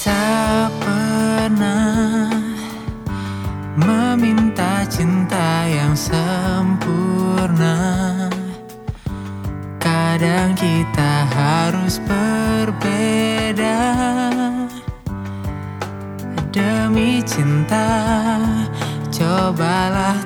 Tak pernah meminta cinta yang sempurna. Kadang kita harus berbeda demi cinta. Cobalah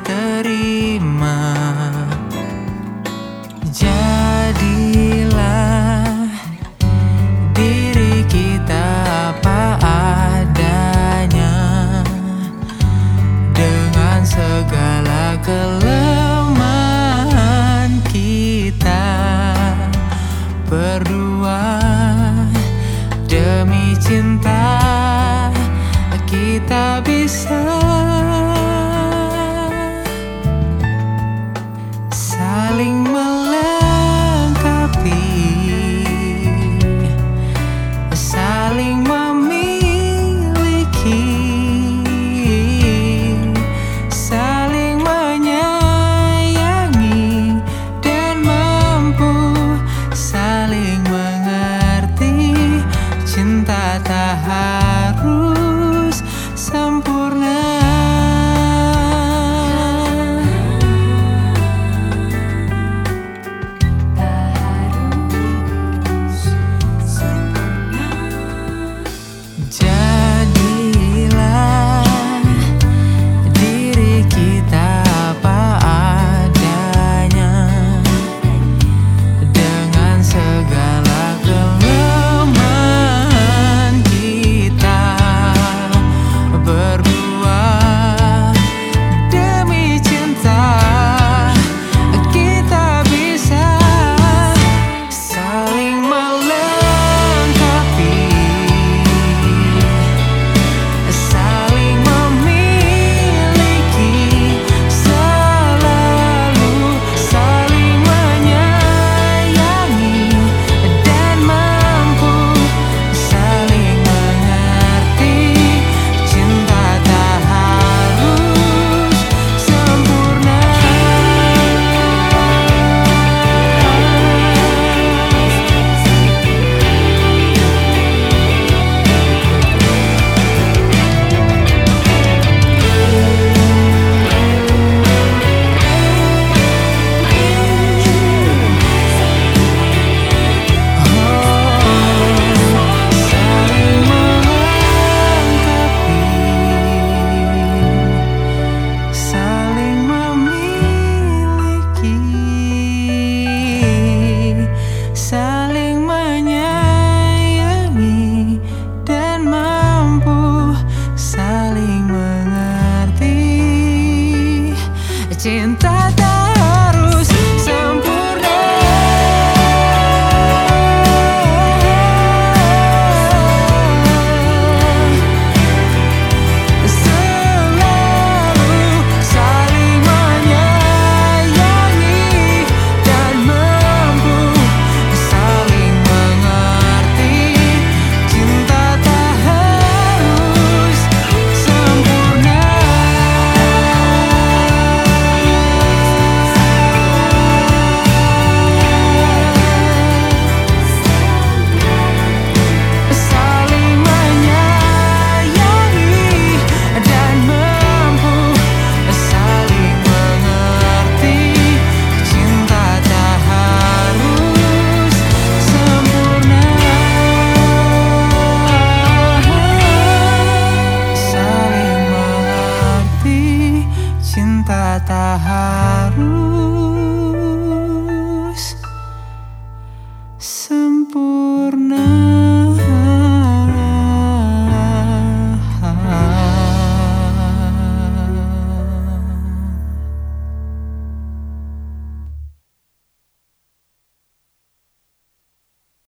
high.